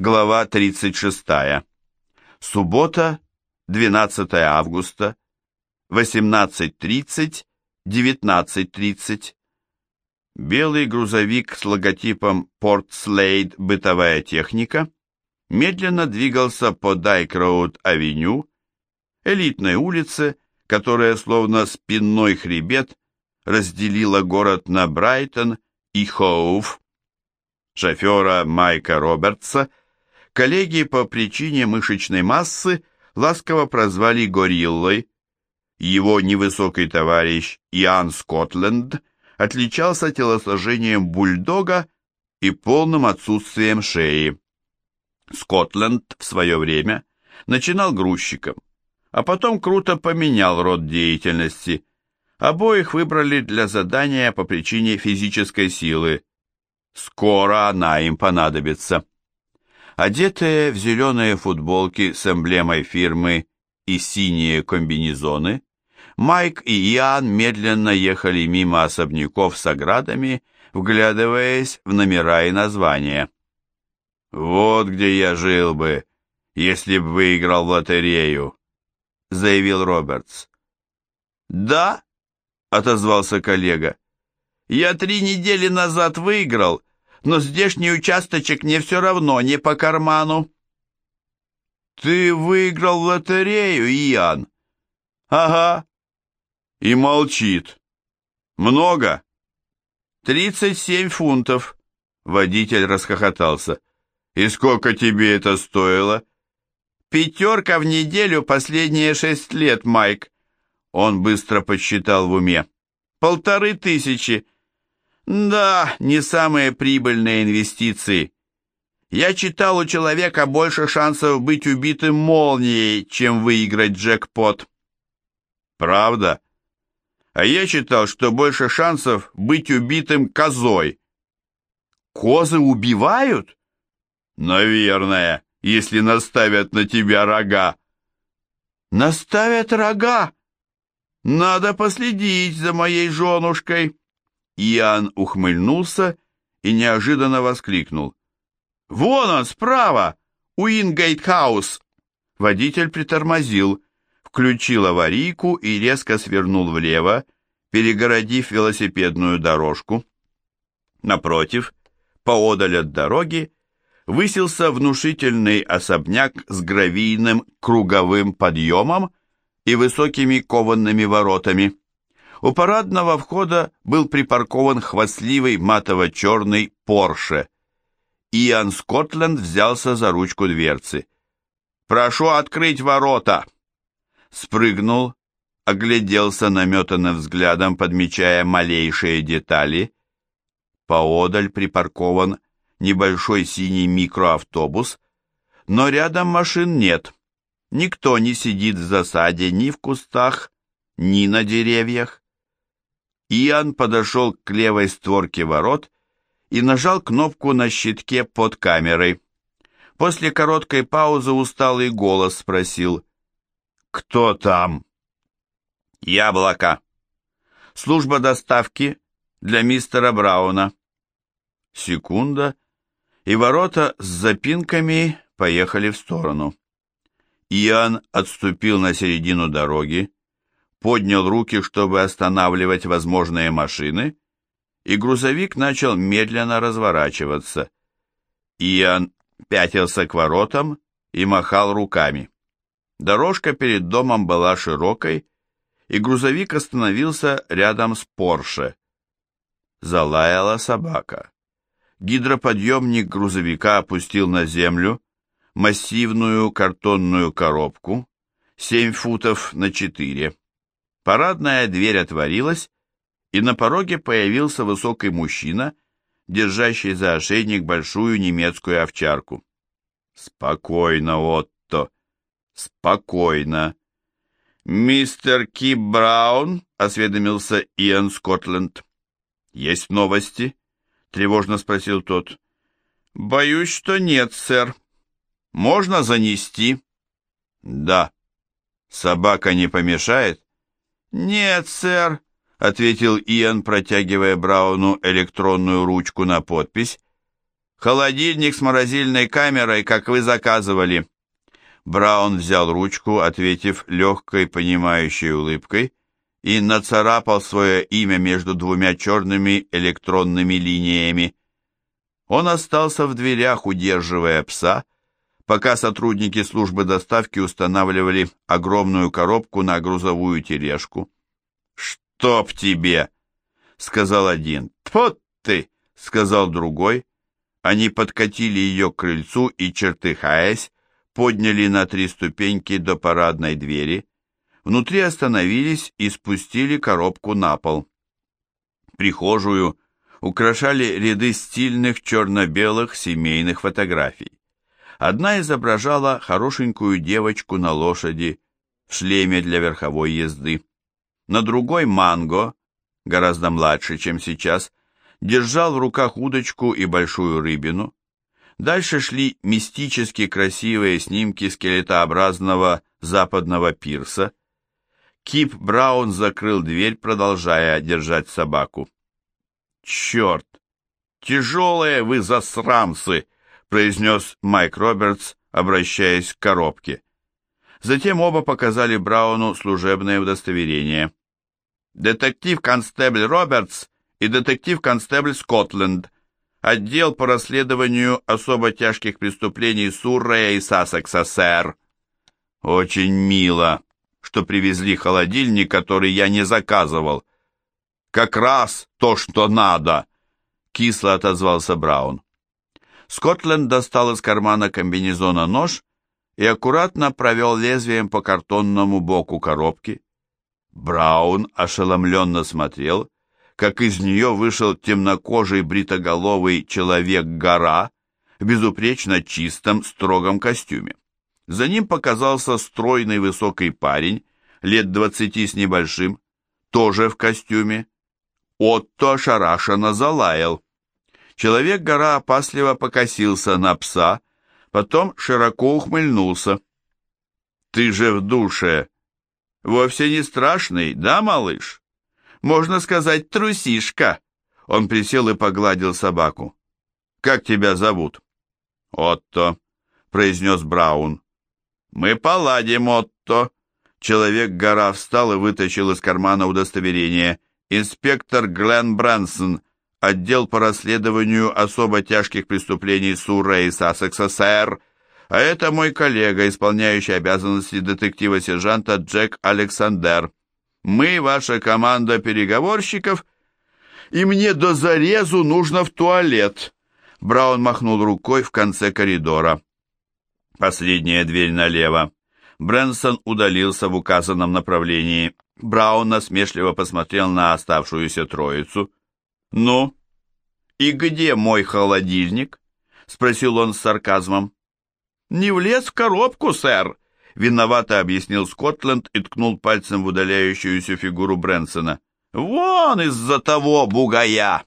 Глава 36. Суббота, 12 августа, 18.30, 19.30. Белый грузовик с логотипом Portslade «Бытовая техника» медленно двигался по Дайк-Роуд-авеню, элитной улице, которая словно спинной хребет разделила город на Брайтон и Хоув. Шофера Майка Робертса коллеги по причине мышечной массы ласково прозвали «гориллой». Его невысокий товарищ Иоанн Скотленд отличался телосложением бульдога и полным отсутствием шеи. Скотленд в свое время начинал грузчиком, а потом круто поменял род деятельности. Обоих выбрали для задания по причине физической силы. Скоро она им понадобится. Одетые в зеленые футболки с эмблемой фирмы и синие комбинезоны, Майк и Иоанн медленно ехали мимо особняков с оградами, вглядываясь в номера и названия. «Вот где я жил бы, если бы выиграл в лотерею», — заявил Робертс. «Да?» — отозвался коллега. «Я три недели назад выиграл, но здешний участочек мне все равно не по карману». «Ты выиграл лотерею, Иоанн?» «Ага». «И молчит. Много?» «Тридцать семь фунтов». Водитель расхохотался. «И сколько тебе это стоило?» «Пятерка в неделю последние шесть лет, Майк». Он быстро подсчитал в уме. «Полторы тысячи. Да, не самые прибыльные инвестиции. Я читал, у человека больше шансов быть убитым молнией, чем выиграть джекпот. Правда? А я читал, что больше шансов быть убитым козой. Козы убивают? Наверное, если наставят на тебя рога. Наставят рога? Надо последить за моей женушкой. Иоанн ухмыльнулся и неожиданно воскликнул. «Вон он, справа! Уингейт-хаус!» Водитель притормозил, включил аварийку и резко свернул влево, перегородив велосипедную дорожку. Напротив, поодаль от дороги, высился внушительный особняк с гравийным круговым подъемом и высокими кованными воротами. У парадного входа был припаркован хвастливый матово-черный Порше. Иоанн Скотленд взялся за ручку дверцы. «Прошу открыть ворота!» Спрыгнул, огляделся наметанным взглядом, подмечая малейшие детали. Поодаль припаркован небольшой синий микроавтобус, но рядом машин нет. Никто не сидит в засаде ни в кустах, ни на деревьях. Иоанн подошел к левой створке ворот и нажал кнопку на щитке под камерой. После короткой паузы усталый голос спросил «Кто там?» «Яблоко. Служба доставки для мистера Брауна». Секунда, и ворота с запинками поехали в сторону. Иоанн отступил на середину дороги, поднял руки, чтобы останавливать возможные машины, и грузовик начал медленно разворачиваться. Иоанн пятился к воротам и махал руками. Дорожка перед домом была широкой, и грузовик остановился рядом с Порше. Залаяла собака. Гидроподъемник грузовика опустил на землю массивную картонную коробку, семь футов на четыре. Парадная дверь отворилась, и на пороге появился высокий мужчина, держащий за ошейник большую немецкую овчарку. «Спокойно, Отто, спокойно!» «Мистер Кип Браун?» — осведомился Иэн Скотленд. «Есть новости?» — тревожно спросил тот. «Боюсь, что нет, сэр. Можно занести?» «Да». «Собака не помешает?» «Нет, сэр», — ответил Иэн, протягивая Брауну электронную ручку на подпись. Холодильник с морозильной камерой, как вы заказывали». Браун взял ручку, ответив легкой, понимающей улыбкой, и нацарапал свое имя между двумя черными электронными линиями. Он остался в дверях, удерживая пса, пока сотрудники службы доставки устанавливали огромную коробку на грузовую тележку. «Чтоб тебе!» — сказал один. «Тьфу ты!» — сказал другой. Они подкатили ее к крыльцу и, чертыхаясь, подняли на три ступеньки до парадной двери. Внутри остановились и спустили коробку на пол. Прихожую украшали ряды стильных черно-белых семейных фотографий. Одна изображала хорошенькую девочку на лошади в шлеме для верховой езды. На другой Манго, гораздо младше, чем сейчас, держал в руках удочку и большую рыбину. Дальше шли мистически красивые снимки скелетообразного западного пирса. Кип Браун закрыл дверь, продолжая держать собаку. «Черт! Тяжелые вы засрамцы!» Произнес Майк Робертс, обращаясь к коробке. Затем оба показали Брауну служебное удостоверение. «Детектив-констебль Робертс и детектив-констебль Скотленд. Отдел по расследованию особо тяжких преступлений Суррея и Сассекса, сэр». «Очень мило, что привезли холодильник, который я не заказывал». «Как раз то, что надо», — кисло отозвался Браун. Скотленд достал из кармана комбинезона нож и аккуратно провел лезвием по картонному боку коробки. Браун ошеломленно смотрел, как из нее вышел темнокожий бритоголовый человек-гора в безупречно чистом, строгом костюме. За ним показался стройный высокий парень, лет двадцати с небольшим, тоже в костюме. Отто ошарашенно залаял. Человек-гора опасливо покосился на пса, потом широко ухмыльнулся. «Ты же в душе! Вовсе не страшный, да, малыш? Можно сказать, трусишка!» Он присел и погладил собаку. «Как тебя зовут?» «Отто», — произнес Браун. «Мы поладим, Отто». Человек-гора встал и вытащил из кармана удостоверение. «Инспектор Глен Брэнсон, отдел по расследованию особо тяжких преступлений Сурра и Сассекса, сэр, а это мой коллега, исполняющий обязанности детектива-сержанта Джек Александр. Мы, ваша команда переговорщиков, и мне до зарезу нужно в туалет». Браун махнул рукой в конце коридора. Последняя дверь налево. Брэнсон удалился в указанном направлении. Браун насмешливо посмотрел на оставшуюся троицу. «Ну, и где мой холодильник?» — спросил он с сарказмом. «Не влез в коробку, сэр», — виновато объяснил Скотленд и ткнул пальцем в удаляющуюся фигуру Брэнсона. «Вон из-за того бугая!»